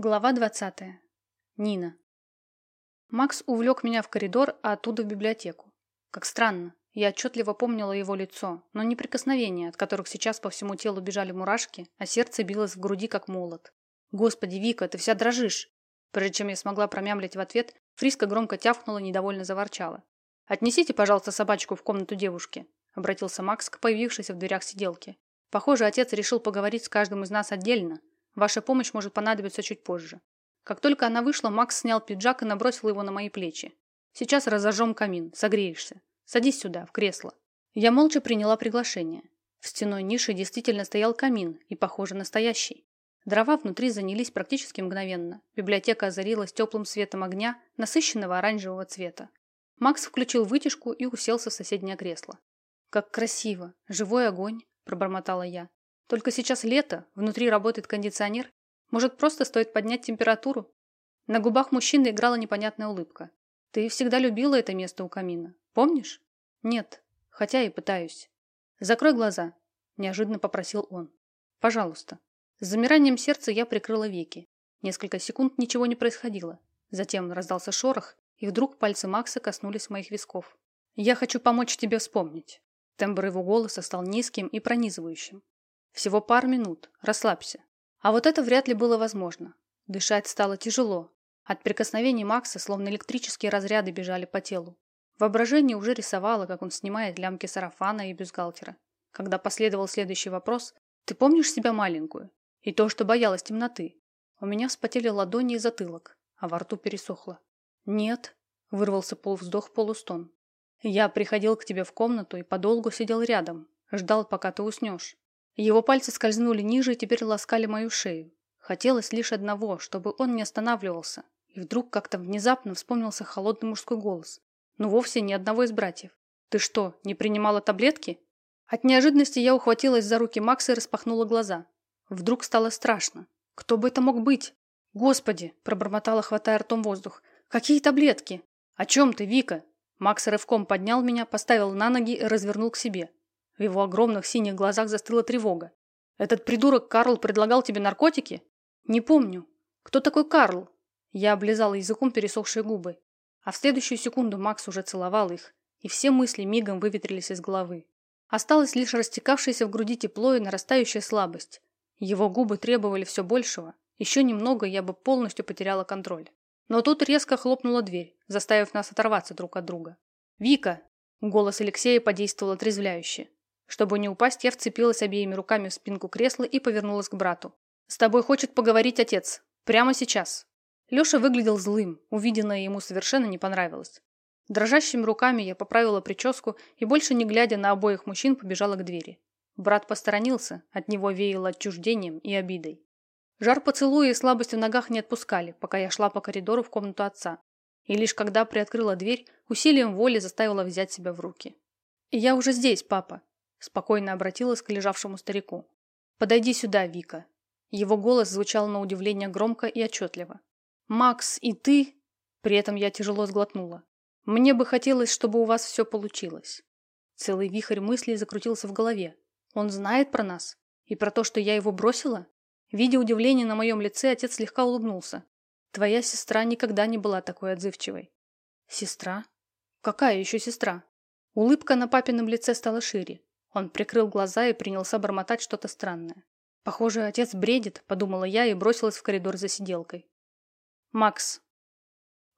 Глава 20. Нина. Макс увлек меня в коридор, а оттуда в библиотеку. Как странно. Я отчетливо помнила его лицо, но не прикосновения, от которых сейчас по всему телу бежали мурашки, а сердце билось в груди, как молот. «Господи, Вика, ты вся дрожишь!» Прежде чем я смогла промямлить в ответ, Фриска громко тявкнула и недовольно заворчала. «Отнесите, пожалуйста, собачку в комнату девушки», — обратился Макс к появившейся в дверях сиделке. «Похоже, отец решил поговорить с каждым из нас отдельно, Ваша помощь может понадобиться чуть позже. Как только она вышла, Макс снял пиджак и набросил его на мои плечи. Сейчас разожжем камин, согреешься. Садись сюда, в кресло. Я молча приняла приглашение. В стеной нише действительно стоял камин, и, похоже, настоящий. Дрова внутри занялись практически мгновенно. Библиотека озарилась теплым светом огня, насыщенного оранжевого цвета. Макс включил вытяжку и уселся в соседнее кресло. «Как красиво! Живой огонь!» – пробормотала я. Только сейчас лето, внутри работает кондиционер. Может, просто стоит поднять температуру? На губах мужчины играла непонятная улыбка. Ты всегда любила это место у камина. Помнишь? Нет, хотя и пытаюсь. Закрой глаза, неожиданно попросил он. Пожалуйста. С замиранием сердца я прикрыла веки. Несколько секунд ничего не происходило. Затем раздался шорох, и вдруг пальцы Макса коснулись моих висков. «Я хочу помочь тебе вспомнить». Тембр его голоса стал низким и пронизывающим. Всего пару минут. Расслабься. А вот это вряд ли было возможно. Дышать стало тяжело. От прикосновений Макса словно электрические разряды бежали по телу. Воображение уже рисовало, как он снимает лямки сарафана и бюстгальтера. Когда последовал следующий вопрос, «Ты помнишь себя маленькую? И то, что боялась темноты?» У меня вспотели ладони и затылок, а во рту пересохло. «Нет», — вырвался полувздох-полустон. «Я приходил к тебе в комнату и подолгу сидел рядом, ждал, пока ты уснешь. Его пальцы скользнули ниже и теперь ласкали мою шею. Хотелось лишь одного, чтобы он не останавливался. И вдруг как-то внезапно вспомнился холодный мужской голос. Но вовсе ни одного из братьев. «Ты что, не принимала таблетки?» От неожиданности я ухватилась за руки Макса и распахнула глаза. Вдруг стало страшно. Кто бы это мог быть? «Господи!» – пробормотала, хватая ртом воздух. «Какие таблетки?» «О чем ты, Вика?» Макс рывком поднял меня, поставил на ноги и развернул к себе. В его огромных синих глазах застыла тревога. «Этот придурок Карл предлагал тебе наркотики?» «Не помню. Кто такой Карл?» Я облизала языком пересохшие губы. А в следующую секунду Макс уже целовал их, и все мысли мигом выветрились из головы. Осталось лишь растекавшееся в груди тепло и нарастающая слабость. Его губы требовали все большего. Еще немного, я бы полностью потеряла контроль. Но тут резко хлопнула дверь, заставив нас оторваться друг от друга. «Вика!» Голос Алексея подействовал отрезвляюще. Чтобы не упасть, я вцепилась обеими руками в спинку кресла и повернулась к брату. «С тобой хочет поговорить отец. Прямо сейчас». Леша выглядел злым, увиденное ему совершенно не понравилось. Дрожащими руками я поправила прическу и, больше не глядя на обоих мужчин, побежала к двери. Брат посторонился, от него веяло отчуждением и обидой. Жар поцелуя и слабость в ногах не отпускали, пока я шла по коридору в комнату отца. И лишь когда приоткрыла дверь, усилием воли заставила взять себя в руки. «Я уже здесь, папа», Спокойно обратилась к лежавшему старику. «Подойди сюда, Вика». Его голос звучал на удивление громко и отчетливо. «Макс, и ты?» При этом я тяжело сглотнула. «Мне бы хотелось, чтобы у вас все получилось». Целый вихрь мыслей закрутился в голове. «Он знает про нас? И про то, что я его бросила?» Видя удивление на моем лице, отец слегка улыбнулся. «Твоя сестра никогда не была такой отзывчивой». «Сестра? Какая еще сестра?» Улыбка на папином лице стала шире. Он прикрыл глаза и принялся бормотать что-то странное. «Похоже, отец бредит», – подумала я и бросилась в коридор за сиделкой. Макс.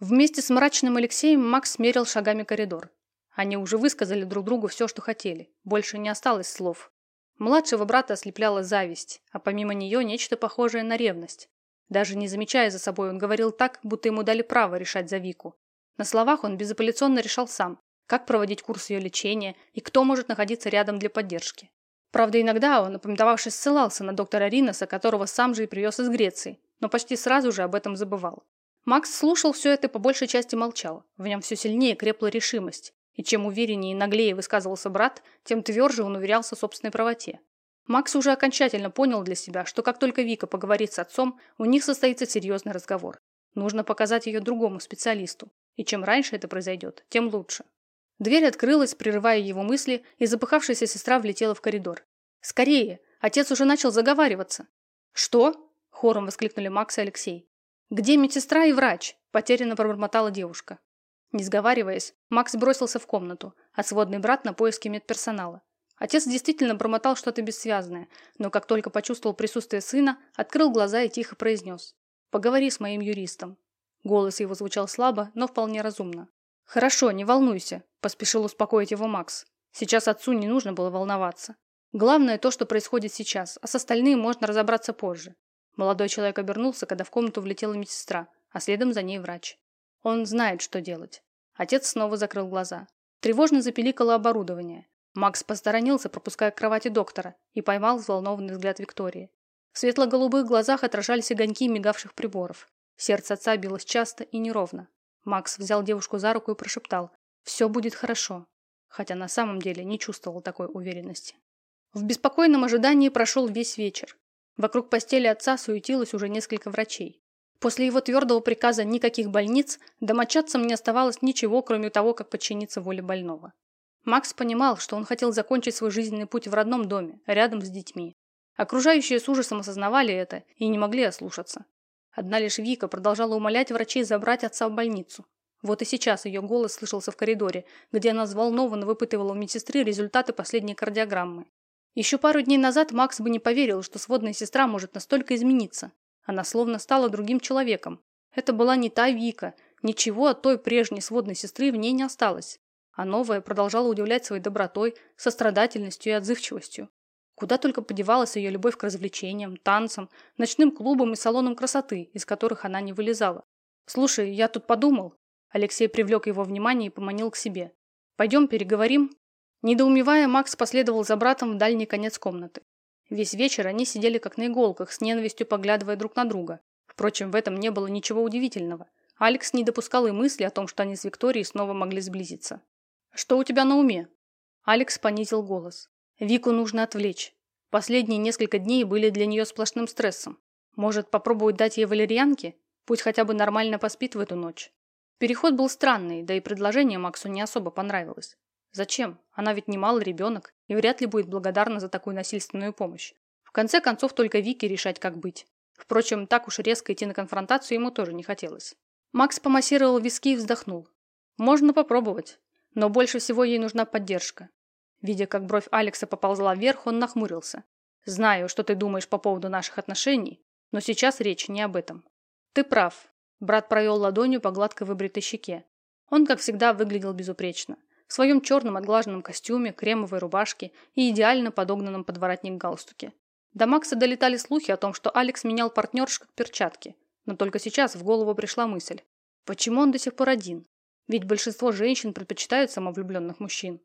Вместе с мрачным Алексеем Макс мерил шагами коридор. Они уже высказали друг другу все, что хотели. Больше не осталось слов. Младшего брата ослепляла зависть, а помимо нее нечто похожее на ревность. Даже не замечая за собой, он говорил так, будто ему дали право решать за Вику. На словах он безапелляционно решал сам, как проводить курс ее лечения и кто может находиться рядом для поддержки. Правда, иногда он, напоминовавшись, ссылался на доктора Риноса, которого сам же и привез из Греции, но почти сразу же об этом забывал. Макс слушал все это и по большей части молчал. В нем все сильнее крепла решимость. И чем увереннее и наглее высказывался брат, тем тверже он уверялся в собственной правоте. Макс уже окончательно понял для себя, что как только Вика поговорит с отцом, у них состоится серьезный разговор. Нужно показать ее другому специалисту. И чем раньше это произойдет, тем лучше. Дверь открылась, прерывая его мысли, и запыхавшаяся сестра влетела в коридор. «Скорее! Отец уже начал заговариваться!» «Что?» – Хором воскликнули Макс и Алексей. «Где медсестра и врач?» – потерянно пробормотала девушка. Не сговариваясь, Макс бросился в комнату, а сводный брат на поиски медперсонала. Отец действительно промотал что-то бессвязное, но как только почувствовал присутствие сына, открыл глаза и тихо произнес. «Поговори с моим юристом». Голос его звучал слабо, но вполне разумно. «Хорошо, не волнуйся», – поспешил успокоить его Макс. Сейчас отцу не нужно было волноваться. Главное то, что происходит сейчас, а с остальным можно разобраться позже. Молодой человек обернулся, когда в комнату влетела медсестра, а следом за ней врач. Он знает, что делать. Отец снова закрыл глаза. Тревожно запеликало оборудование. Макс посторонился, пропуская к кровати доктора, и поймал взволнованный взгляд Виктории. В светло-голубых глазах отражались огоньки мигавших приборов. Сердце отца билось часто и неровно. Макс взял девушку за руку и прошептал «Все будет хорошо», хотя на самом деле не чувствовал такой уверенности. В беспокойном ожидании прошел весь вечер. Вокруг постели отца суетилось уже несколько врачей. После его твердого приказа никаких больниц домочадцам не оставалось ничего, кроме того, как подчиниться воле больного. Макс понимал, что он хотел закончить свой жизненный путь в родном доме, рядом с детьми. Окружающие с ужасом осознавали это и не могли ослушаться. Одна лишь Вика продолжала умолять врачей забрать отца в больницу. Вот и сейчас ее голос слышался в коридоре, где она взволнованно выпытывала у медсестры результаты последней кардиограммы. Еще пару дней назад Макс бы не поверил, что сводная сестра может настолько измениться. Она словно стала другим человеком. Это была не та Вика, ничего от той прежней сводной сестры в ней не осталось а новая продолжала удивлять своей добротой, сострадательностью и отзывчивостью. Куда только подевалась ее любовь к развлечениям, танцам, ночным клубам и салонам красоты, из которых она не вылезала. «Слушай, я тут подумал». Алексей привлек его внимание и поманил к себе. «Пойдем переговорим?» Недоумевая, Макс последовал за братом в дальний конец комнаты. Весь вечер они сидели как на иголках, с ненавистью поглядывая друг на друга. Впрочем, в этом не было ничего удивительного. Алекс не допускал и мысли о том, что они с Викторией снова могли сблизиться. «Что у тебя на уме?» Алекс понизил голос. «Вику нужно отвлечь. Последние несколько дней были для нее сплошным стрессом. Может, попробовать дать ей валерьянки? Пусть хотя бы нормально поспит в эту ночь». Переход был странный, да и предложение Максу не особо понравилось. Зачем? Она ведь не малый ребенок и вряд ли будет благодарна за такую насильственную помощь. В конце концов, только Вике решать, как быть. Впрочем, так уж резко идти на конфронтацию ему тоже не хотелось. Макс помассировал виски и вздохнул. Можно попробовать. Но больше всего ей нужна поддержка. Видя, как бровь Алекса поползла вверх, он нахмурился. «Знаю, что ты думаешь по поводу наших отношений, но сейчас речь не об этом». «Ты прав». Брат провел ладонью по гладко выбритой щеке. Он, как всегда, выглядел безупречно. В своем черном отглаженном костюме, кремовой рубашке и идеально подогнанном подворотник галстуке. До Макса долетали слухи о том, что Алекс менял партнерш как перчатки. Но только сейчас в голову пришла мысль. Почему он до сих пор один? Ведь большинство женщин предпочитают самовлюбленных мужчин.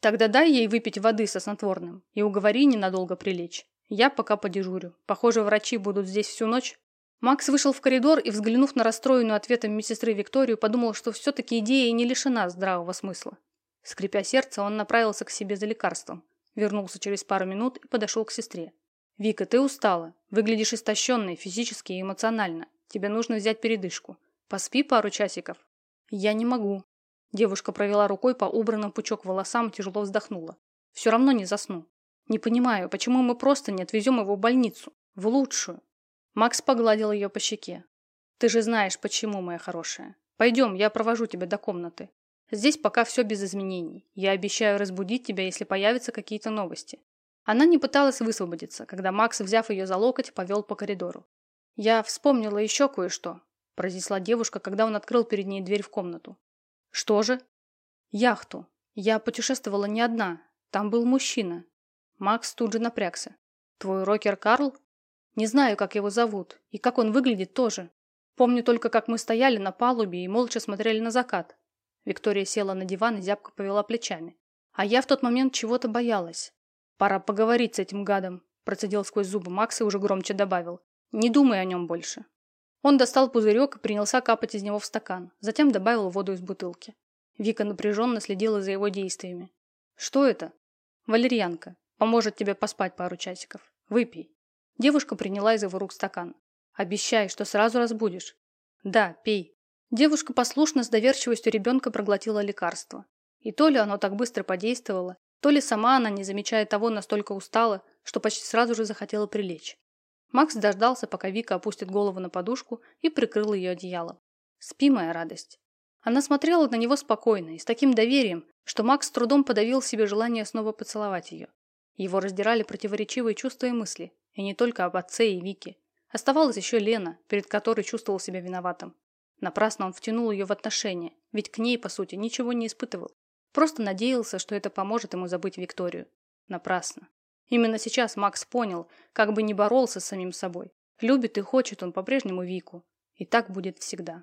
Тогда дай ей выпить воды со снотворным и уговори ненадолго прилечь. Я пока подежурю. Похоже, врачи будут здесь всю ночь. Макс вышел в коридор и, взглянув на расстроенную ответом медсестры Викторию, подумал, что все-таки идея не лишена здравого смысла. Скрипя сердце, он направился к себе за лекарством. Вернулся через пару минут и подошел к сестре. «Вика, ты устала. Выглядишь истощенной физически и эмоционально. Тебе нужно взять передышку. Поспи пару часиков, «Я не могу». Девушка провела рукой по убранным пучок волосам и тяжело вздохнула. «Все равно не засну. Не понимаю, почему мы просто не отвезем его в больницу? В лучшую?» Макс погладил ее по щеке. «Ты же знаешь, почему, моя хорошая. Пойдем, я провожу тебя до комнаты. Здесь пока все без изменений. Я обещаю разбудить тебя, если появятся какие-то новости». Она не пыталась высвободиться, когда Макс, взяв ее за локоть, повел по коридору. «Я вспомнила еще кое-что произнесла девушка, когда он открыл перед ней дверь в комнату. «Что же?» «Яхту. Я путешествовала не одна. Там был мужчина». Макс тут же напрягся. «Твой рокер Карл?» «Не знаю, как его зовут. И как он выглядит тоже. Помню только, как мы стояли на палубе и молча смотрели на закат». Виктория села на диван и зябко повела плечами. А я в тот момент чего-то боялась. «Пора поговорить с этим гадом», процедил сквозь зубы Макс и уже громче добавил. «Не думай о нем больше. Он достал пузырек и принялся капать из него в стакан, затем добавил воду из бутылки. Вика напряженно следила за его действиями. «Что это?» «Валерьянка. Поможет тебе поспать пару часиков. Выпей». Девушка приняла из его рук стакан. «Обещай, что сразу разбудишь». «Да, пей». Девушка послушно с доверчивостью ребенка проглотила лекарство. И то ли оно так быстро подействовало, то ли сама она, не замечая того, настолько устала, что почти сразу же захотела прилечь. Макс дождался, пока Вика опустит голову на подушку и прикрыл ее одеялом. «Спи, моя радость». Она смотрела на него спокойно и с таким доверием, что Макс с трудом подавил себе желание снова поцеловать ее. Его раздирали противоречивые чувства и мысли, и не только об отце и Вике. Оставалась еще Лена, перед которой чувствовал себя виноватым. Напрасно он втянул ее в отношения, ведь к ней, по сути, ничего не испытывал. Просто надеялся, что это поможет ему забыть Викторию. Напрасно. Именно сейчас Макс понял, как бы не боролся с самим собой. Любит и хочет он по-прежнему Вику. И так будет всегда.